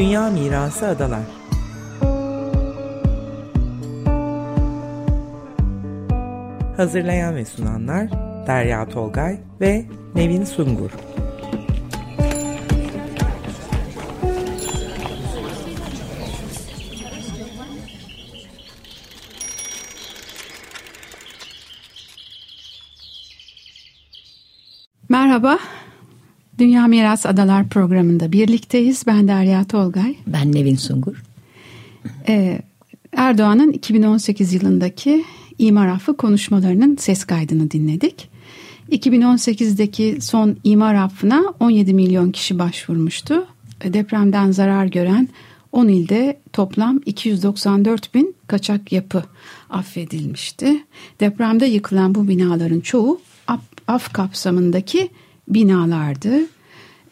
Dünya Mirası Adalar. Hazırlayan ve sunanlar Derya Tolgay ve Nevin Sungur. Merhaba, Dünya Miras Adalar programında birlikteyiz. Ben Derya Tolgay. Ben Nevin Sungur. Ee, Erdoğan'ın 2018 yılındaki imar affı konuşmalarının ses kaydını dinledik. 2018'deki son imar affına 17 milyon kişi başvurmuştu. Depremden zarar gören 10 ilde toplam 294 bin kaçak yapı affedilmişti. Depremde yıkılan bu binaların çoğu af kapsamındaki binalardı.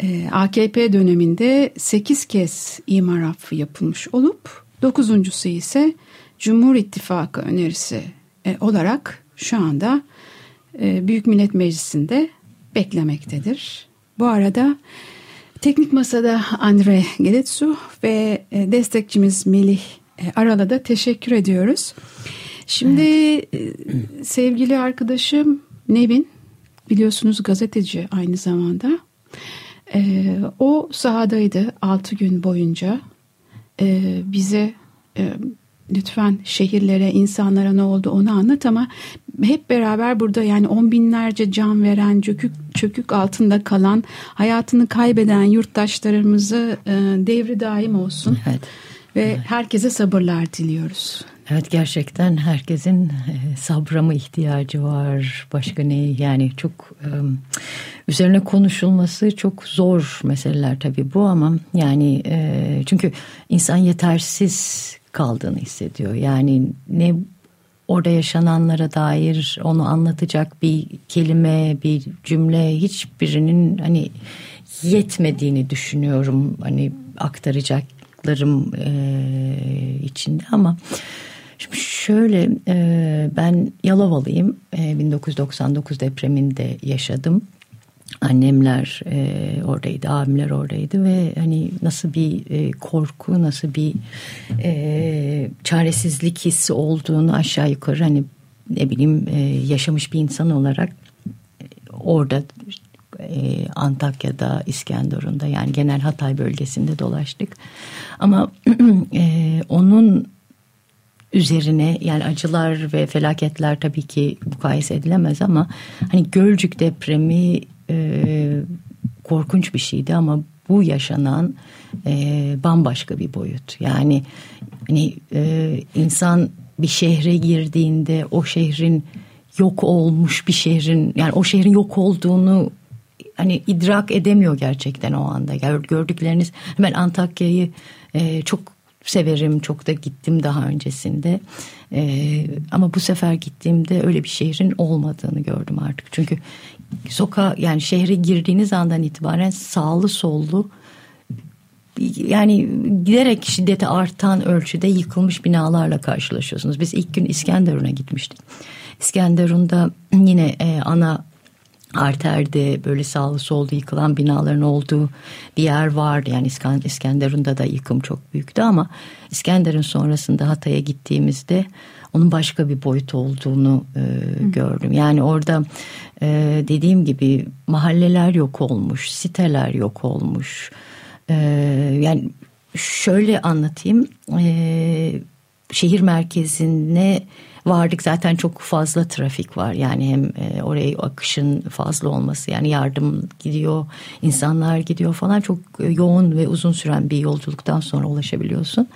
Ee, AKP döneminde 8 kez imar affı yapılmış olup dokuzuncusu ise Cumhur İttifakı önerisi e, olarak şu anda e, Büyük Millet Meclisi'nde beklemektedir. Bu arada teknik masada Andre Geletsu ve e, destekçimiz Melih Aral'a da teşekkür ediyoruz. Şimdi evet. sevgili arkadaşım Nevin biliyorsunuz gazeteci aynı zamanda. E, o sahadaydı altı gün boyunca. E, bize e, lütfen şehirlere, insanlara ne oldu onu anlat ama hep beraber burada yani on binlerce can veren, çökük, çökük altında kalan, hayatını kaybeden yurttaşlarımızı e, devri daim olsun. Evet. Ve evet. herkese sabırlar diliyoruz. Evet gerçekten herkesin e, sabra mı ihtiyacı var başka ne? Yani çok e, üzerine konuşulması çok zor meseleler tabii bu ama yani e, çünkü insan yetersiz kaldığını hissediyor. Yani ne orada yaşananlara dair onu anlatacak bir kelime bir cümle hiçbirinin hani yetmediğini düşünüyorum hani aktaracaklarım içinde ama Şimdi şöyle e, ben Yalovalıyım. E, 1999 depreminde yaşadım. Annemler e, oradaydı, abimler oradaydı ve hani nasıl bir e, korku, nasıl bir e, çaresizlik hissi olduğunu aşağı yukarı hani ne bileyim e, yaşamış bir insan olarak e, orada e, Antakya'da, İskenderun'da yani genel Hatay bölgesinde dolaştık. Ama e, onun üzerine yani acılar ve felaketler tabii ki mukayese edilemez ama hani Gölcük depremi e, korkunç bir şeydi ama bu yaşanan e, bambaşka bir boyut. Yani hani e, insan bir şehre girdiğinde o şehrin yok olmuş bir şehrin yani o şehrin yok olduğunu hani idrak edemiyor gerçekten o anda. Gördükleriniz ben Antakya'yı e, çok severim. Çok da gittim daha öncesinde. Ee, ama bu sefer gittiğimde öyle bir şehrin olmadığını gördüm artık. Çünkü sokağa yani şehre girdiğiniz andan itibaren sağlı sollu yani giderek şiddeti artan ölçüde yıkılmış binalarla karşılaşıyorsunuz. Biz ilk gün İskenderun'a gitmiştik. İskenderun'da yine e, ana arterde böyle sağlı solda yıkılan binaların olduğu bir yer vardı. Yani İskenderun'da da yıkım çok büyüktü ama İskenderun sonrasında Hatay'a gittiğimizde onun başka bir boyut olduğunu e, gördüm. Yani orada e, dediğim gibi mahalleler yok olmuş, siteler yok olmuş. E, yani şöyle anlatayım. E, şehir merkezine vardık. Zaten çok fazla trafik var. Yani hem e, oraya akışın fazla olması yani yardım gidiyor insanlar gidiyor falan. Çok yoğun ve uzun süren bir yolculuktan sonra ulaşabiliyorsun.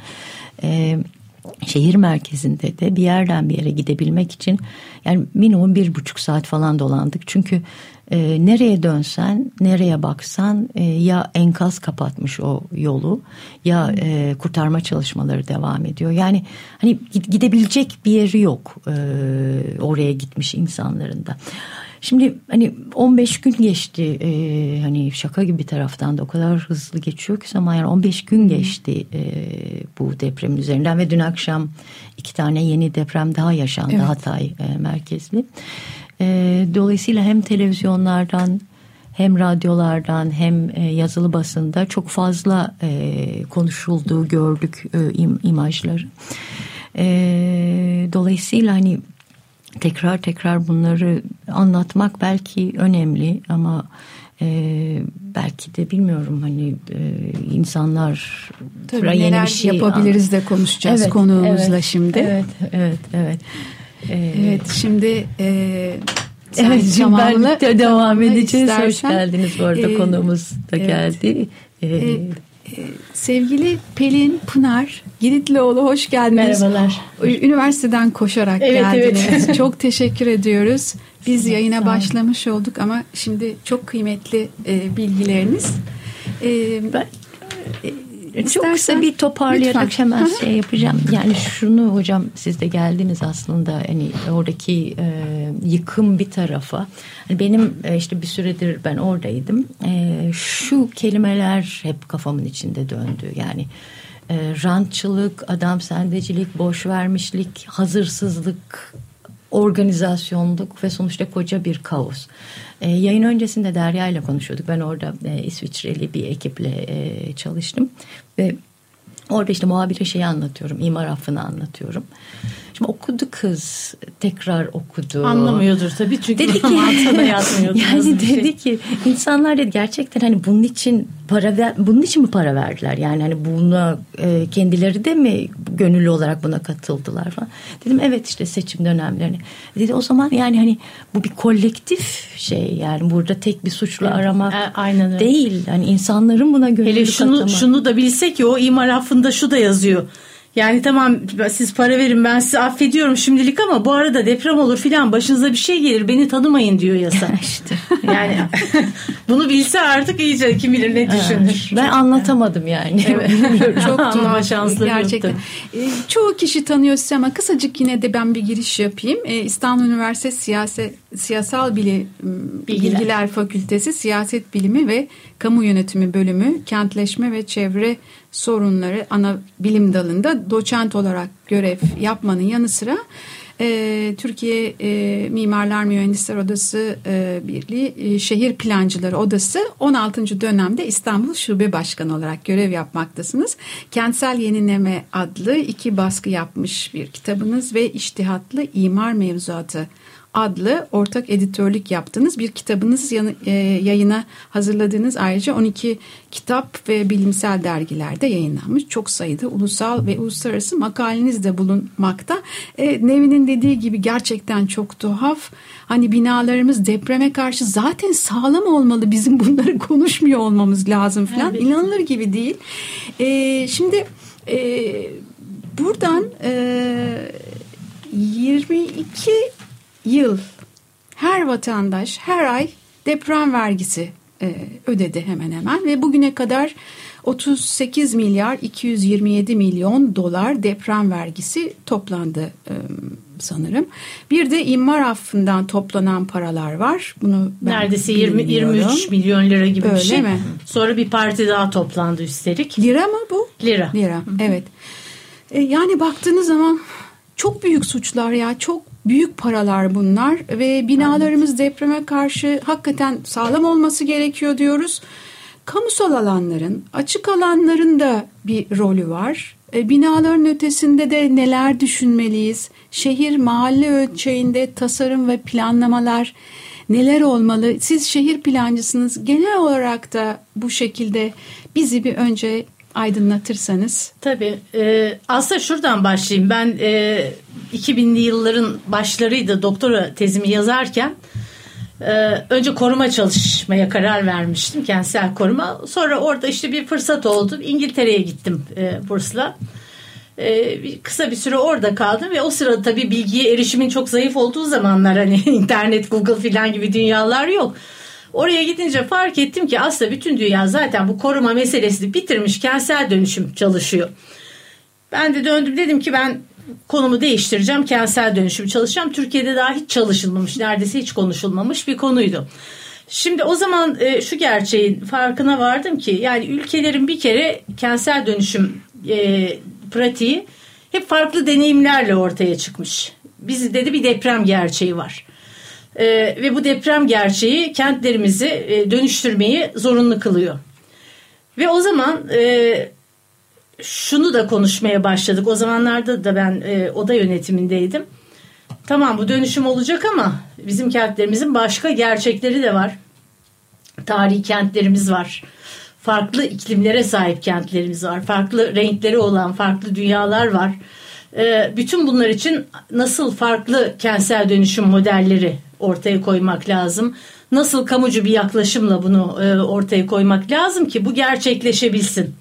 Şehir merkezinde de bir yerden bir yere gidebilmek için yani minimum bir buçuk saat falan dolandık çünkü e, nereye dönsen, nereye baksan e, ya enkaz kapatmış o yolu ya e, kurtarma çalışmaları devam ediyor. Yani hani gidebilecek bir yeri yok e, oraya gitmiş insanların da. Şimdi hani 15 gün geçti e, hani şaka gibi bir taraftan da o kadar hızlı geçiyor ki zaman yani 15 gün geçti e, bu deprem üzerinden ve dün akşam iki tane yeni deprem daha yaşandı evet. Hatay e, merkezli. E, dolayısıyla hem televizyonlardan hem radyolardan hem e, yazılı basında çok fazla e, konuşulduğu gördük e, im, imajları. E, dolayısıyla hani tekrar tekrar bunları anlatmak belki önemli ama e, belki de bilmiyorum hani e, insanlar Tabii neler şey yapabiliriz de konuşacağız evet, konuğumuzla evet, şimdi. Evet, evet, evet. Ee, evet, şimdi e, Evet, de devam edeceğiz. Istersen, Hoş geldiniz bu arada e, konuğumuz da evet, geldi. E, e, sevgili Pelin Pınar Giritlioğlu hoş geldiniz. Merhabalar. Üniversiteden koşarak evet, geldiniz. Evet. Çok teşekkür ediyoruz. Biz yayına başlamış olduk ama şimdi çok kıymetli e, bilgileriniz. E, ben e, çok kısa bir toparlayarak lütfen. hemen şey yapacağım. Yani şunu hocam siz de geldiniz aslında hani oradaki e, yıkım bir tarafa. Hani benim e, işte bir süredir ben oradaydım. E, şu kelimeler hep kafamın içinde döndü. Yani e, rantçılık, adam sendecilik, boş vermişlik, hazırsızlık organizasyonluk ve sonuçta koca bir kaos. E, yayın öncesinde Derya ile konuşuyorduk. Ben orada e, İsviçreli bir ekiple e, çalıştım ve orada işte muhabire şeyi anlatıyorum. imar affını anlatıyorum. Şimdi okudu kız tekrar okudu. Anlamıyordur tabii çünkü dedi ki. Yani dedi şey. ki insanlar dedi gerçekten hani bunun için para ver, bunun için mi para verdiler? Yani hani buna e, kendileri de mi gönüllü olarak buna katıldılar falan. Dedim evet işte seçim dönemlerini. Dedi o zaman yani hani bu bir kolektif şey yani burada tek bir suçlu evet, aramak e, aynen öyle. değil. Hani insanların buna gönüllü Hele şunu, katılmak. şunu da bilse ki o imar affında şu da yazıyor. Yani tamam siz para verin ben sizi affediyorum şimdilik ama bu arada deprem olur filan başınıza bir şey gelir beni tanımayın diyor yasa. işte. Yani bunu bilse artık iyice kim bilir ne düşünür. Ben anlatamadım yani. Evet. Çok tuhaf şanslı gerçekten. Ee, çoğu kişi tanıyor sizi ama kısacık yine de ben bir giriş yapayım. Ee, İstanbul Üniversitesi Siyaset Siyasal Bilim Bilgiler. Bilgiler Fakültesi Siyaset Bilimi ve Kamu Yönetimi Bölümü Kentleşme ve Çevre sorunları ana bilim dalında doçent olarak görev yapmanın yanı sıra e, Türkiye e, Mimarlar Mühendisler Odası e, Birliği e, Şehir Plancıları Odası 16. dönemde İstanbul Şube Başkanı olarak görev yapmaktasınız. Kentsel Yenileme adlı iki baskı yapmış bir kitabınız ve iştihatlı imar mevzuatı adlı ortak editörlük yaptığınız bir kitabınız e, yayına hazırladığınız ayrıca 12 kitap ve bilimsel dergilerde yayınlanmış. Çok sayıda ulusal ve uluslararası makaleniz de bulunmakta. E, Nevin'in dediği gibi gerçekten çok tuhaf. Hani binalarımız depreme karşı zaten sağlam olmalı. Bizim bunları konuşmuyor olmamız lazım falan. Evet. İnanılır gibi değil. E, şimdi e, buradan e, 22 yıl her vatandaş her ay deprem vergisi e, ödedi hemen hemen ve bugüne kadar 38 milyar 227 milyon dolar deprem vergisi toplandı e, sanırım. Bir de imar affından toplanan paralar var. Bunu neredeyse 20 23 milyon lira gibi Öyle bir şey. Mi? Sonra bir parti daha toplandı üstelik. Lira mı bu? Lira. Lira. Evet. E, yani baktığınız zaman çok büyük suçlar ya çok büyük paralar bunlar ve binalarımız evet. depreme karşı hakikaten sağlam olması gerekiyor diyoruz. Kamusal alanların, açık alanların da bir rolü var. E, binaların ötesinde de neler düşünmeliyiz? Şehir mahalle ölçeğinde tasarım ve planlamalar neler olmalı? Siz şehir plancısınız. Genel olarak da bu şekilde bizi bir önce aydınlatırsanız. Tabii. E, aslında şuradan başlayayım. Ben e, 2000'li yılların başlarıydı doktora tezimi yazarken. E, önce koruma çalışmaya karar vermiştim. Kentsel koruma. Sonra orada işte bir fırsat oldu. İngiltere'ye gittim e, bursla. E, kısa bir süre orada kaldım ve o sırada tabii bilgiye erişimin çok zayıf olduğu zamanlar hani internet, Google filan gibi dünyalar yok. Oraya gidince fark ettim ki aslında bütün dünya zaten bu koruma meselesini bitirmiş kentsel dönüşüm çalışıyor. Ben de döndüm dedim ki ben konumu değiştireceğim. Kentsel dönüşüm çalışacağım. Türkiye'de daha hiç çalışılmamış, neredeyse hiç konuşulmamış bir konuydu. Şimdi o zaman e, şu gerçeğin farkına vardım ki yani ülkelerin bir kere kentsel dönüşüm e, pratiği hep farklı deneyimlerle ortaya çıkmış. Bizde de bir deprem gerçeği var. E, ve bu deprem gerçeği kentlerimizi e, dönüştürmeyi zorunlu kılıyor. Ve o zaman e, şunu da konuşmaya başladık. O zamanlarda da ben e, oda yönetimindeydim. Tamam bu dönüşüm olacak ama bizim kentlerimizin başka gerçekleri de var. Tarihi kentlerimiz var. Farklı iklimlere sahip kentlerimiz var. Farklı renkleri olan farklı dünyalar var. E, bütün bunlar için nasıl farklı kentsel dönüşüm modelleri ortaya koymak lazım? Nasıl kamucu bir yaklaşımla bunu e, ortaya koymak lazım ki bu gerçekleşebilsin?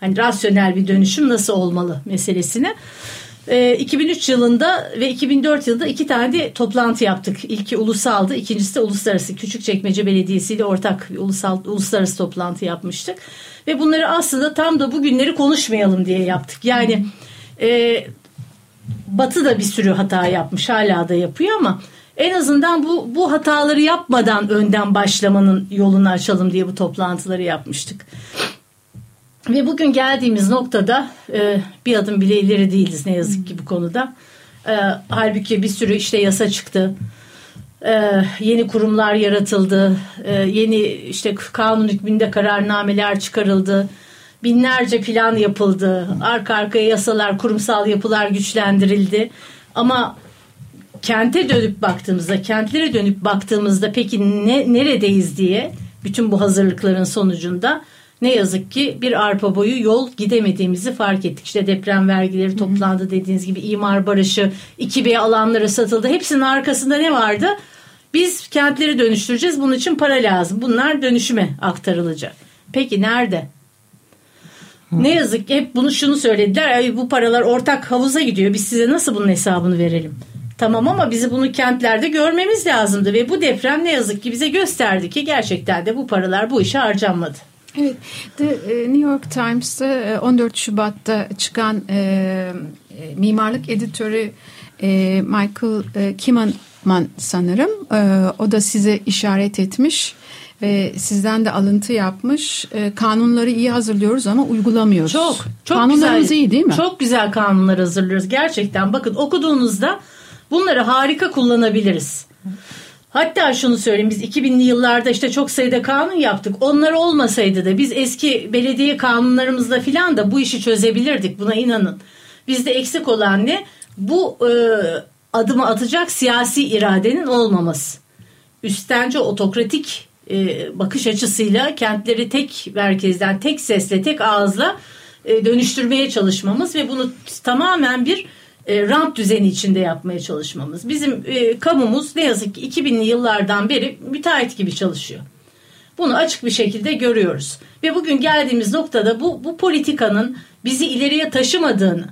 Hani rasyonel bir dönüşüm nasıl olmalı meselesini. E, 2003 yılında ve 2004 yılında iki tane de toplantı yaptık. İlki ulusaldı, ikincisi de uluslararası. Küçükçekmece Belediyesi ile ortak bir ulusal, uluslararası toplantı yapmıştık. Ve bunları aslında tam da bugünleri konuşmayalım diye yaptık. Yani e, Batı da bir sürü hata yapmış, hala da yapıyor ama en azından bu bu hataları yapmadan önden başlamanın yolunu açalım diye bu toplantıları yapmıştık. Ve bugün geldiğimiz noktada e, bir adım bile ileri değiliz ne yazık ki bu konuda. E, halbuki bir sürü işte yasa çıktı. E, yeni kurumlar yaratıldı. E, yeni işte kanun hükmünde kararnameler çıkarıldı. Binlerce plan yapıldı. Arka arkaya yasalar, kurumsal yapılar güçlendirildi. Ama kente dönüp baktığımızda, kentlere dönüp baktığımızda peki ne neredeyiz diye bütün bu hazırlıkların sonucunda ne yazık ki bir arpa boyu yol gidemediğimizi fark ettik. İşte deprem vergileri toplandı dediğiniz gibi imar barışı, 2B alanları satıldı. Hepsinin arkasında ne vardı? Biz kentleri dönüştüreceğiz. Bunun için para lazım. Bunlar dönüşüme aktarılacak. Peki nerede? Ne yazık ki hep bunu şunu söylediler. Bu paralar ortak havuza gidiyor. Biz size nasıl bunun hesabını verelim? Tamam ama bizi bunu kentlerde görmemiz lazımdı ve bu deprem ne yazık ki bize gösterdi ki gerçekten de bu paralar bu işe harcanmadı. Evet, The e, New York Times'ta 14 e, Şubat'ta çıkan e, e, mimarlık editörü e, Michael e, Kimanman sanırım. E, o da size işaret etmiş ve sizden de alıntı yapmış. E, kanunları iyi hazırlıyoruz ama uygulamıyoruz. Çok, çok Kanunlarımız güzel, iyi değil mi? Çok güzel kanunlar hazırlıyoruz. Gerçekten bakın okuduğunuzda bunları harika kullanabiliriz. Hatta şunu söyleyeyim biz 2000'li yıllarda işte çok sayıda kanun yaptık. Onlar olmasaydı da biz eski belediye kanunlarımızla filan da bu işi çözebilirdik. Buna inanın. Bizde eksik olan ne? Bu e, adımı atacak siyasi iradenin olmaması. Üstence otokratik e, bakış açısıyla kentleri tek merkezden, tek sesle, tek ağızla e, dönüştürmeye çalışmamız ve bunu tamamen bir e, rant düzeni içinde yapmaya çalışmamız. Bizim e, kamumuz ne yazık ki 2000'li yıllardan beri müteahhit gibi çalışıyor. Bunu açık bir şekilde görüyoruz. Ve bugün geldiğimiz noktada bu, bu politikanın bizi ileriye taşımadığını,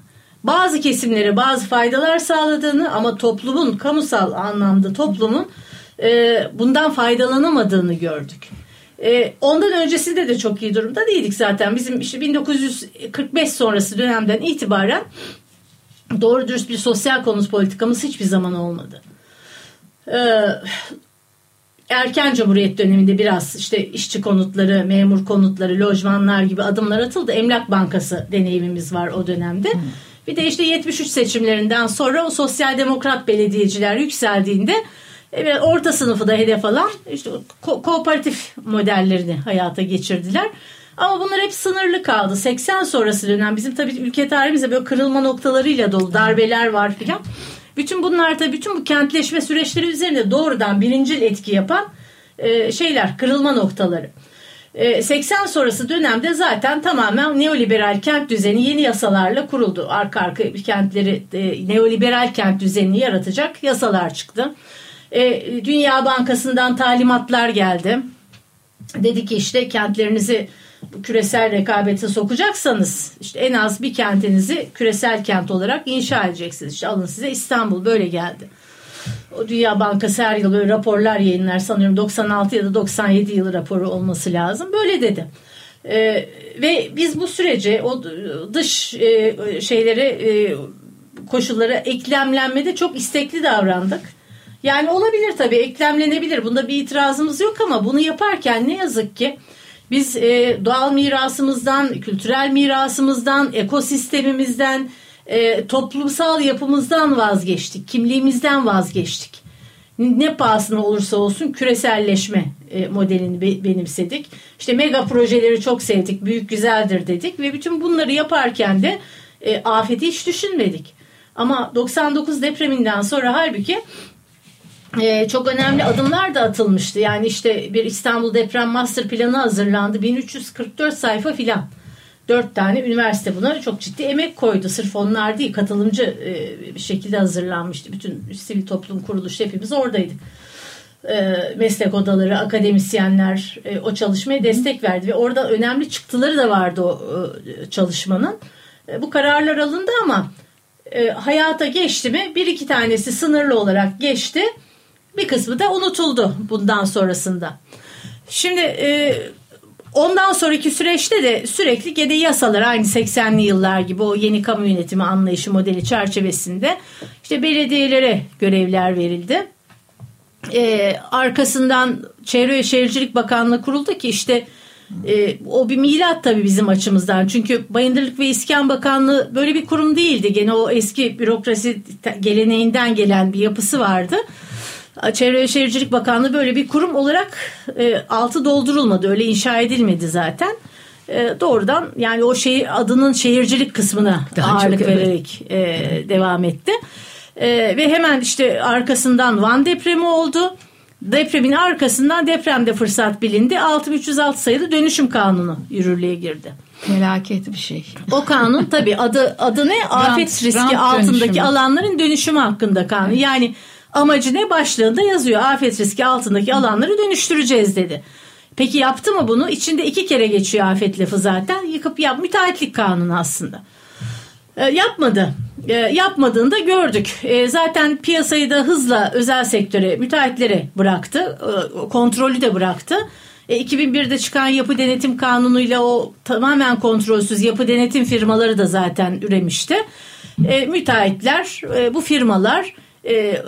bazı kesimlere bazı faydalar sağladığını ama toplumun, kamusal anlamda toplumun e, bundan faydalanamadığını gördük. E, ondan öncesinde de çok iyi durumda değildik zaten. Bizim işte 1945 sonrası dönemden itibaren doğru dürüst bir sosyal konut politikamız hiçbir zaman olmadı. Ee, erken Cumhuriyet döneminde biraz işte işçi konutları, memur konutları, lojmanlar gibi adımlar atıldı. Emlak Bankası deneyimimiz var o dönemde. Hmm. Bir de işte 73 seçimlerinden sonra o sosyal demokrat belediyeciler yükseldiğinde evet, orta sınıfı da hedef alan işte ko- kooperatif modellerini hayata geçirdiler. Ama bunlar hep sınırlı kaldı. 80 sonrası dönem bizim tabii ülke tarihimizde böyle kırılma noktalarıyla dolu darbeler var filan. Bütün bunlar tabii bütün bu kentleşme süreçleri üzerinde doğrudan birincil etki yapan e, şeyler, kırılma noktaları. 80 e, sonrası dönemde zaten tamamen neoliberal kent düzeni yeni yasalarla kuruldu. Arka arka kentleri e, neoliberal kent düzenini yaratacak yasalar çıktı. Dünya Bankası'ndan talimatlar geldi. Dedi ki işte kentlerinizi küresel rekabete sokacaksanız işte en az bir kentinizi küresel kent olarak inşa edeceksiniz. İşte alın size İstanbul böyle geldi. O Dünya Bankası her yıl böyle raporlar yayınlar sanıyorum 96 ya da 97 yılı raporu olması lazım. Böyle dedi. Ee, ve biz bu sürece o dış e, şeylere e, koşullara eklemlenmede çok istekli davrandık. Yani olabilir tabii eklemlenebilir. Bunda bir itirazımız yok ama bunu yaparken ne yazık ki biz e, doğal mirasımızdan, kültürel mirasımızdan, ekosistemimizden, e, toplumsal yapımızdan vazgeçtik, kimliğimizden vazgeçtik. ne pahasına olursa olsun küreselleşme e, modelini be, benimsedik. İşte mega projeleri çok sevdik, büyük güzeldir dedik ve bütün bunları yaparken de e, afeti hiç düşünmedik. Ama 99 depreminden sonra halbuki e, çok önemli adımlar da atılmıştı. Yani işte bir İstanbul Deprem Master Planı hazırlandı. 1344 sayfa filan. Dört tane üniversite buna çok ciddi emek koydu. Sırf onlar değil katılımcı e, bir şekilde hazırlanmıştı. Bütün sivil toplum kuruluşu hepimiz oradaydık. E, meslek odaları, akademisyenler e, o çalışmaya destek verdi. Ve orada önemli çıktıları da vardı o çalışmanın. Bu kararlar alındı ama hayata geçti mi? Bir iki tanesi sınırlı olarak geçti. Bir kısmı da unutuldu bundan sonrasında. Şimdi e, ondan sonraki süreçte de sürekli gene yasalar aynı 80'li yıllar gibi o yeni kamu yönetimi anlayışı modeli çerçevesinde işte belediyelere görevler verildi. E, arkasından Çevre ve Şehircilik Bakanlığı kuruldu ki işte e, o bir milat tabii bizim açımızdan. Çünkü Bayındırlık ve İskan Bakanlığı böyle bir kurum değildi. Gene o eski bürokrasi geleneğinden gelen bir yapısı vardı. Çevre ve Şehircilik Bakanlığı böyle bir kurum olarak e, altı doldurulmadı. Öyle inşa edilmedi zaten. E, doğrudan yani o şey adının şehircilik kısmına Daha ağırlık çok, vererek evet. e, devam etti. E, ve hemen işte arkasından Van depremi oldu. Depremin arkasından depremde fırsat bilindi. 6306 sayılı dönüşüm kanunu yürürlüğe girdi. Felaket bir şey. O kanun tabii adı adı ne? Afet rant, riski rant altındaki dönüşümü. alanların dönüşümü hakkında kanun. Evet. Yani Amacı ne başlığında yazıyor. Afet riski altındaki alanları dönüştüreceğiz dedi. Peki yaptı mı bunu? İçinde iki kere geçiyor afet lafı zaten. Yıkıp yap müteahhitlik kanunu aslında. E, yapmadı. E, yapmadığını da gördük. E, zaten piyasayı da hızla özel sektöre, müteahhitlere bıraktı. E, kontrolü de bıraktı. E, 2001'de çıkan yapı denetim kanunuyla o tamamen kontrolsüz yapı denetim firmaları da zaten üremişti. E, müteahhitler, e, bu firmalar e,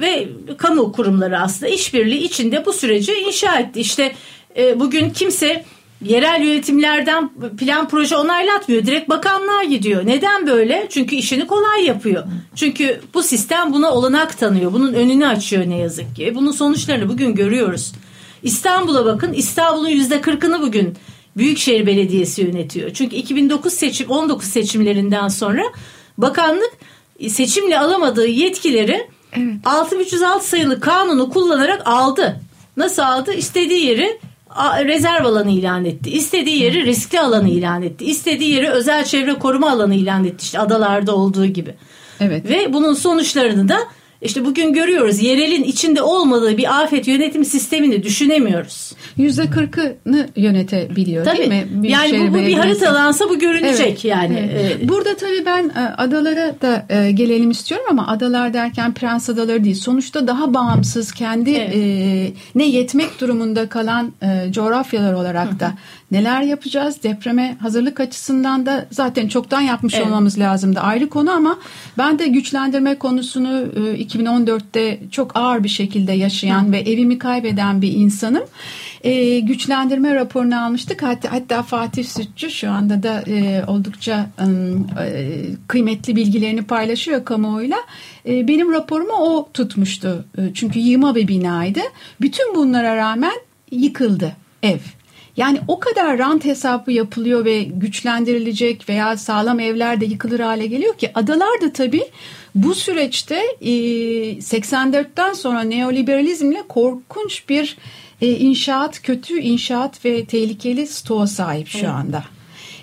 ve kamu kurumları aslında işbirliği içinde bu süreci inşa etti. İşte e, bugün kimse yerel yönetimlerden plan proje onaylatmıyor. Direkt bakanlığa gidiyor. Neden böyle? Çünkü işini kolay yapıyor. Çünkü bu sistem buna olanak tanıyor. Bunun önünü açıyor ne yazık ki. Bunun sonuçlarını bugün görüyoruz. İstanbul'a bakın. İstanbul'un yüzde kırkını bugün Büyükşehir Belediyesi yönetiyor. Çünkü 2009 seçim 19 seçimlerinden sonra bakanlık seçimle alamadığı yetkileri evet. 6306 sayılı kanunu kullanarak aldı. Nasıl aldı? İstediği yeri rezerv alanı ilan etti. İstediği yeri riskli alanı ilan etti. İstediği yeri özel çevre koruma alanı ilan etti. İşte adalarda olduğu gibi. Evet. Ve bunun sonuçlarını da işte bugün görüyoruz yerelin içinde olmadığı bir afet yönetim sistemini düşünemiyoruz. Yüzde kırkını yönetebiliyor tabii. değil mi? Bir yani bu, bu bir haritalansa bu görünecek evet. yani. Evet. Burada tabii ben e, adalara da e, gelelim istiyorum ama adalar derken prens adaları değil. Sonuçta daha bağımsız kendi evet. e, ne yetmek durumunda kalan e, coğrafyalar olarak da neler yapacağız? Depreme hazırlık açısından da zaten çoktan yapmış evet. olmamız lazımdı. Ayrı konu ama ben de güçlendirme konusunu e, 2014'te çok ağır bir şekilde yaşayan Hı. ve evimi kaybeden bir insanım. E, güçlendirme raporunu almıştık. Hatta, hatta Fatih Sütçü şu anda da e, oldukça e, kıymetli bilgilerini paylaşıyor kamuoyuyla. E, benim raporumu o tutmuştu. E, çünkü yığma bir binaydı. Bütün bunlara rağmen yıkıldı ev. Yani o kadar rant hesabı yapılıyor ve güçlendirilecek veya sağlam evler de yıkılır hale geliyor ki adalar da tabii bu süreçte 84'ten e, sonra neoliberalizmle korkunç bir e, inşaat, kötü inşaat ve tehlikeli stoğa sahip şu anda.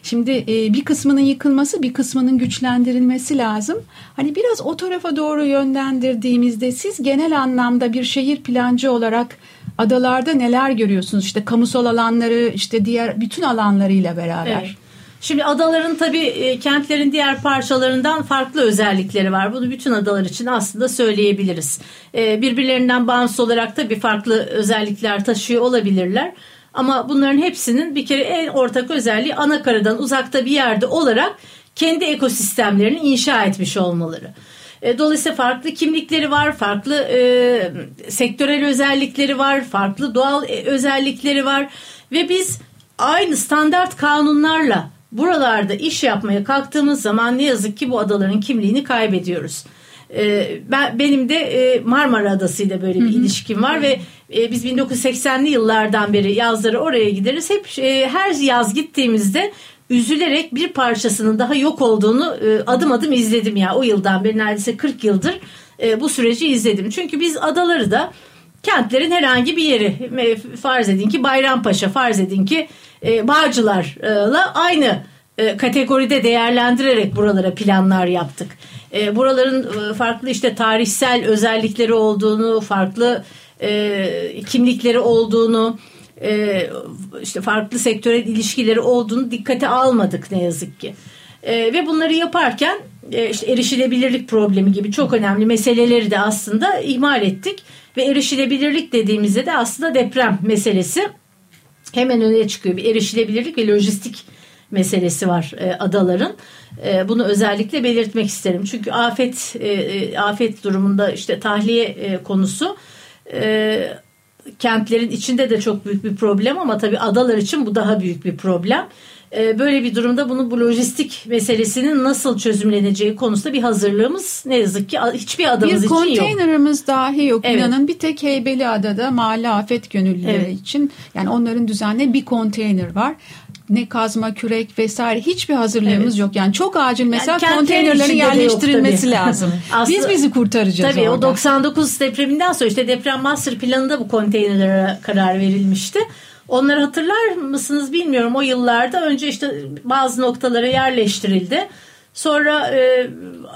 Şimdi e, bir kısmının yıkılması, bir kısmının güçlendirilmesi lazım. Hani biraz o tarafa doğru yönlendirdiğimizde siz genel anlamda bir şehir plancı olarak adalarda neler görüyorsunuz? İşte kamusal alanları, işte diğer bütün alanlarıyla beraber. Evet. Şimdi adaların tabii e, kentlerin diğer parçalarından farklı özellikleri var. Bunu bütün adalar için aslında söyleyebiliriz. E, birbirlerinden bağımsız olarak tabii farklı özellikler taşıyor olabilirler. Ama bunların hepsinin bir kere en ortak özelliği ana karadan uzakta bir yerde olarak kendi ekosistemlerini inşa etmiş olmaları. E, dolayısıyla farklı kimlikleri var, farklı e, sektörel özellikleri var, farklı doğal özellikleri var ve biz aynı standart kanunlarla buralarda iş yapmaya kalktığımız zaman ne yazık ki bu adaların kimliğini kaybediyoruz. E, ben benim de e, Marmara Adası ile böyle bir ilişkim var ve e, biz 1980'li yıllardan beri yazları oraya gideriz. Hep e, her yaz gittiğimizde üzülerek bir parçasının daha yok olduğunu e, adım adım izledim ya. O yıldan beri neredeyse 40 yıldır e, bu süreci izledim. Çünkü biz adaları da kentlerin herhangi bir yeri farz edin ki Bayrampaşa farz edin ki e, Bağcılar'la aynı kategoride değerlendirerek buralara planlar yaptık. Buraların farklı işte tarihsel özellikleri olduğunu, farklı kimlikleri olduğunu, e, işte farklı sektörel ilişkileri olduğunu dikkate almadık ne yazık ki. E, ve bunları yaparken e, işte erişilebilirlik problemi gibi çok önemli meseleleri de aslında ihmal ettik ve erişilebilirlik dediğimizde de aslında deprem meselesi hemen öne çıkıyor. Bir erişilebilirlik ve lojistik meselesi var e, adaların. E, bunu özellikle belirtmek isterim. Çünkü afet e, e afet durumunda işte tahliye e, konusu e, kentlerin içinde de çok büyük bir problem ama tabii adalar için bu daha büyük bir problem. E, böyle bir durumda bunu bu lojistik meselesinin nasıl çözümleneceği konusunda bir hazırlığımız ne yazık ki hiçbir adamız bir için yok. Bir konteynerimiz dahi yok. Evet. İnanın bir tek Heybeliada'da mahalle afet gönüllüleri Evet. için yani onların düzenli bir konteyner var. Ne kazma, kürek vesaire hiçbir hazırlığımız Evet. yok. Yani çok acil mesela kentlerin konteynerlerin yok yerleştirilmesi lazım. Aslında- Biz bizi kurtaracağız Tabii orada. o 99 depreminden sonra işte deprem master planında bu konteynerlere karar verilmişti. Onları hatırlar mısınız bilmiyorum o yıllarda önce işte bazı noktalara yerleştirildi. Sonra e,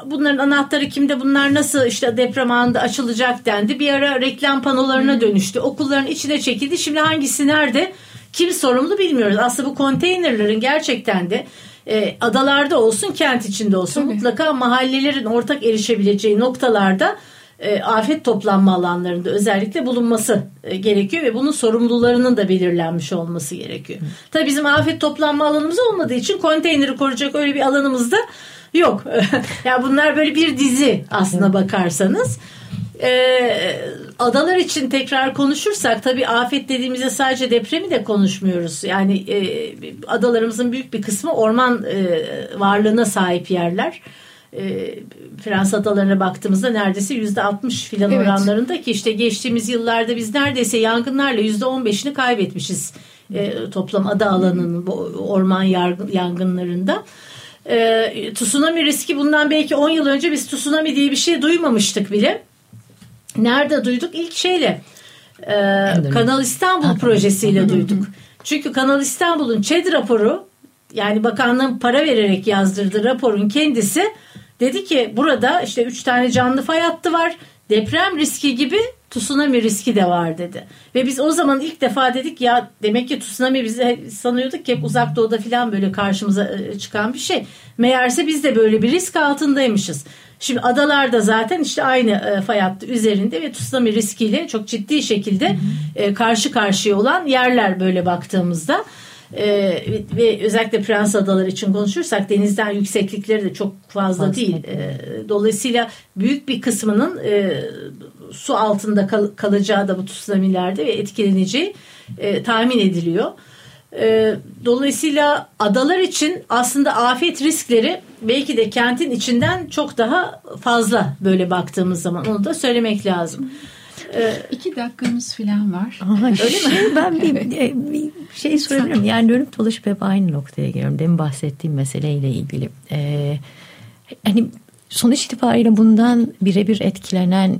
bunların anahtarı kimde bunlar nasıl işte deprem anında açılacak dendi. Bir ara reklam panolarına dönüştü. Okulların içine çekildi. Şimdi hangisi nerede kim sorumlu bilmiyoruz. Aslında bu konteynerlerin gerçekten de e, adalarda olsun kent içinde olsun Tabii. mutlaka mahallelerin ortak erişebileceği noktalarda e, afet toplanma alanlarında özellikle bulunması e, gerekiyor ve bunun sorumlularının da belirlenmiş olması gerekiyor. Tabii bizim afet toplanma alanımız olmadığı için konteyneri koruyacak öyle bir alanımız da yok. ya bunlar böyle bir dizi aslına bakarsanız. Ee, adalar için tekrar konuşursak tabii afet dediğimizde sadece depremi de konuşmuyoruz. Yani e, adalarımızın büyük bir kısmı orman e, varlığına sahip yerler. E, Fransa adalarına baktığımızda neredeyse yüzde 60 filan Evet. oranlarında ki işte geçtiğimiz yıllarda biz neredeyse yangınlarla yüzde 15'ini kaybetmişiz e, toplam ada alanının orman yangınlarında. E, tsunami riski bundan belki 10 yıl önce biz tsunami diye bir şey duymamıştık bile. Nerede duyduk? İlk şeyle e, Kanal İstanbul projesiyle duyduk. Çünkü Kanal İstanbul'un ÇED raporu yani bakanlığın para vererek yazdırdığı raporun kendisi dedi ki burada işte 3 tane canlı fay hattı var. Deprem riski gibi tsunami riski de var dedi. Ve biz o zaman ilk defa dedik ya demek ki tsunami bize sanıyorduk ki hep uzak doğuda falan böyle karşımıza e, çıkan bir şey. Meğerse biz de böyle bir risk altındaymışız. Şimdi adalarda zaten işte aynı e, fay hattı üzerinde ve tsunami riskiyle çok ciddi şekilde e, karşı karşıya olan yerler böyle baktığımızda. E, ve- özellikle Prens Adaları için konuşursak denizden yükseklikleri de çok fazla, Fazla. değil. E, dolayısıyla büyük bir kısmının e, su altında kal- kalacağı da bu tsunamilerde ve etkileneceği e, tahmin ediliyor. E, dolayısıyla adalar için aslında afet riskleri belki de kentin içinden çok daha fazla böyle baktığımız zaman onu da söylemek lazım. E, İki dakikamız falan var. Aha, Öyle mi? Ben bir, e, bir şey sorabilirim. Yani dönüp dolaşıp hep aynı noktaya geliyorum. Demin bahsettiğim meseleyle ilgili. Ee, hani sonuç itibariyle bundan birebir etkilenen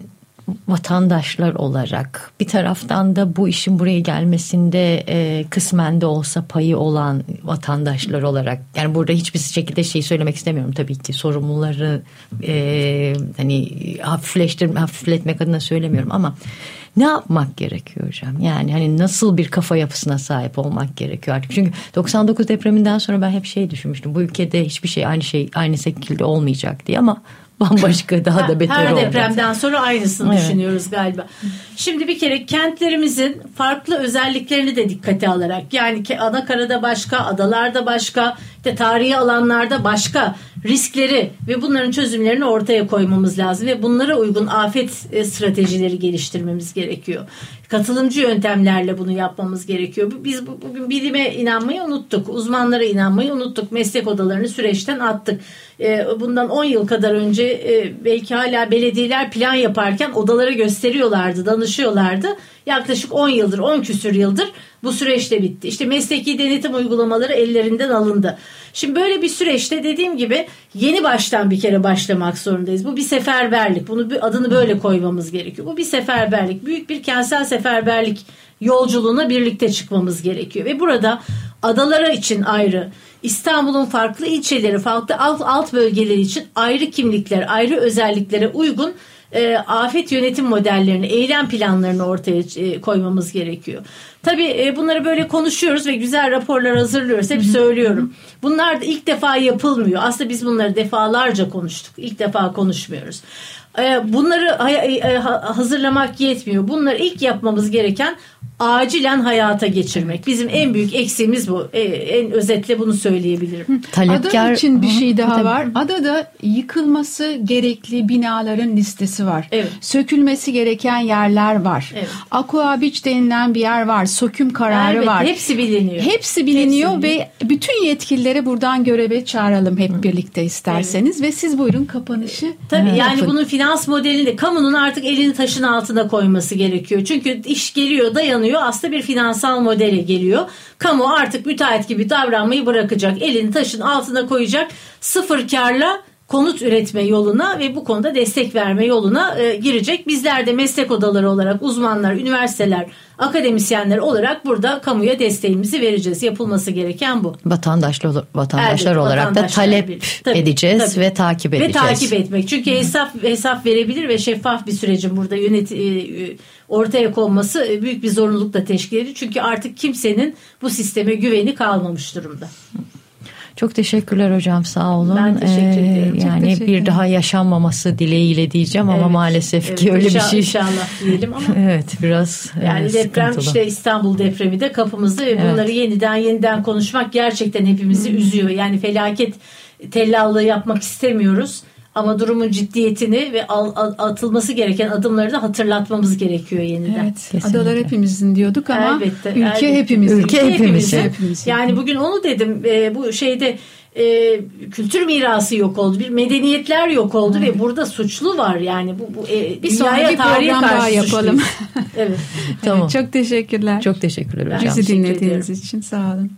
vatandaşlar olarak bir taraftan da bu işin buraya gelmesinde e, kısmen de olsa payı olan vatandaşlar olarak yani burada hiçbir şekilde şey söylemek istemiyorum tabii ki sorumluları e, hani hafifleştirme hafifletmek adına söylemiyorum ama ne yapmak gerekiyor hocam? Yani hani nasıl bir kafa yapısına sahip olmak gerekiyor artık? Çünkü 99 depreminden sonra ben hep şey düşünmüştüm. Bu ülkede hiçbir şey aynı şey aynı şekilde olmayacak diye ama bambaşka daha da beter Her oldu. depremden sonra aynısını Evet. düşünüyoruz galiba. Şimdi bir kere kentlerimizin farklı özelliklerini de dikkate alarak yani ana karada başka, adalarda başka, işte tarihi alanlarda başka riskleri ve bunların çözümlerini ortaya koymamız lazım ve bunlara uygun afet e, stratejileri geliştirmemiz gerekiyor. Katılımcı yöntemlerle bunu yapmamız gerekiyor. Biz bugün bilime inanmayı unuttuk. Uzmanlara inanmayı unuttuk. Meslek odalarını süreçten attık. E, bundan 10 yıl kadar önce e, belki hala belediyeler plan yaparken odalara gösteriyorlardı, danışıyorlardı. Yaklaşık 10 yıldır, 10 küsür yıldır bu süreçte bitti. İşte mesleki denetim uygulamaları ellerinden alındı. Şimdi böyle bir süreçte dediğim gibi yeni baştan bir kere başlamak zorundayız. Bu bir seferberlik. Bunu bir adını böyle koymamız gerekiyor. Bu bir seferberlik. Büyük bir kentsel seferberlik yolculuğuna birlikte çıkmamız gerekiyor. Ve burada adalara için ayrı, İstanbul'un farklı ilçeleri, farklı alt, alt bölgeleri için ayrı kimlikler, ayrı özelliklere uygun e, afet yönetim modellerini, eylem planlarını ortaya e, koymamız gerekiyor. Tabii e, bunları böyle konuşuyoruz ve güzel raporlar hazırlıyoruz. Hep söylüyorum. Bunlar da ilk defa yapılmıyor. Aslında biz bunları defalarca konuştuk. İlk defa konuşmuyoruz. E, bunları e, hazırlamak yetmiyor. Bunları ilk yapmamız gereken acilen hayata geçirmek. Bizim en büyük eksiğimiz bu. E, en özetle bunu söyleyebilirim. Talepkar... Ada için bir şey daha var. Adada yıkılması gerekli binaların listesi var. Evet. Sökülmesi gereken yerler var. Evet. Aqua Beach denilen bir yer var. Söküm kararı evet, var. Hepsi biliniyor. Hepsi biliniyor hepsi ve bütün yetkililere buradan göreve çağıralım hep birlikte isterseniz evet. ve siz buyurun kapanışı. Tabii yani yapın. bunun finans modelinde kamunun artık elini taşın altına koyması gerekiyor. Çünkü iş geliyor dayanıyor kullanıyor. Aslında bir finansal modele geliyor. Kamu artık müteahhit gibi davranmayı bırakacak. Elini taşın altına koyacak. Sıfır karla konut üretme yoluna ve bu konuda destek verme yoluna e, girecek. Bizler de meslek odaları olarak uzmanlar, üniversiteler, akademisyenler olarak burada kamuya desteğimizi vereceğiz. Yapılması gereken bu. Vatandaşlar, vatandaşlar evet, olarak da talep tabii, edeceğiz tabii. ve takip edeceğiz. Ve takip etmek. Çünkü hesap hesap verebilir ve şeffaf bir sürecin burada yönet e, ortaya konması e, büyük bir zorunluluk da teşkil ediyor. Çünkü artık kimsenin bu sisteme güveni kalmamış durumda. Çok teşekkürler hocam sağ olun. Ben teşekkür ee, ederim. Ee, yani teşekkür bir daha yaşanmaması dileğiyle diyeceğim evet, ama maalesef evet, ki öyle bir şey. İnşallah diyelim ama. evet biraz Yani e, deprem sıkıntılı. işte İstanbul depremi de kapımızda ve evet. bunları yeniden yeniden konuşmak gerçekten hepimizi üzüyor. Yani felaket tellallığı yapmak istemiyoruz. Ama durumun ciddiyetini ve atılması gereken adımları da hatırlatmamız gerekiyor yeniden. Evet, kesinlikle. adalar hepimizin diyorduk ama elbette, ülke elbette. hepimizin. Ülke, ülke hepimizin. hepimizin. Yani bugün onu dedim e, bu şeyde e, kültür mirası yok oldu. Bir medeniyetler yok oldu evet. ve burada suçlu var yani bu, bu e, bir dünyaya tarihe karşı yapalım. evet. tamam. Evet, çok teşekkürler. Çok teşekkürler hocam. Bizi dinlediğiniz için sağ olun.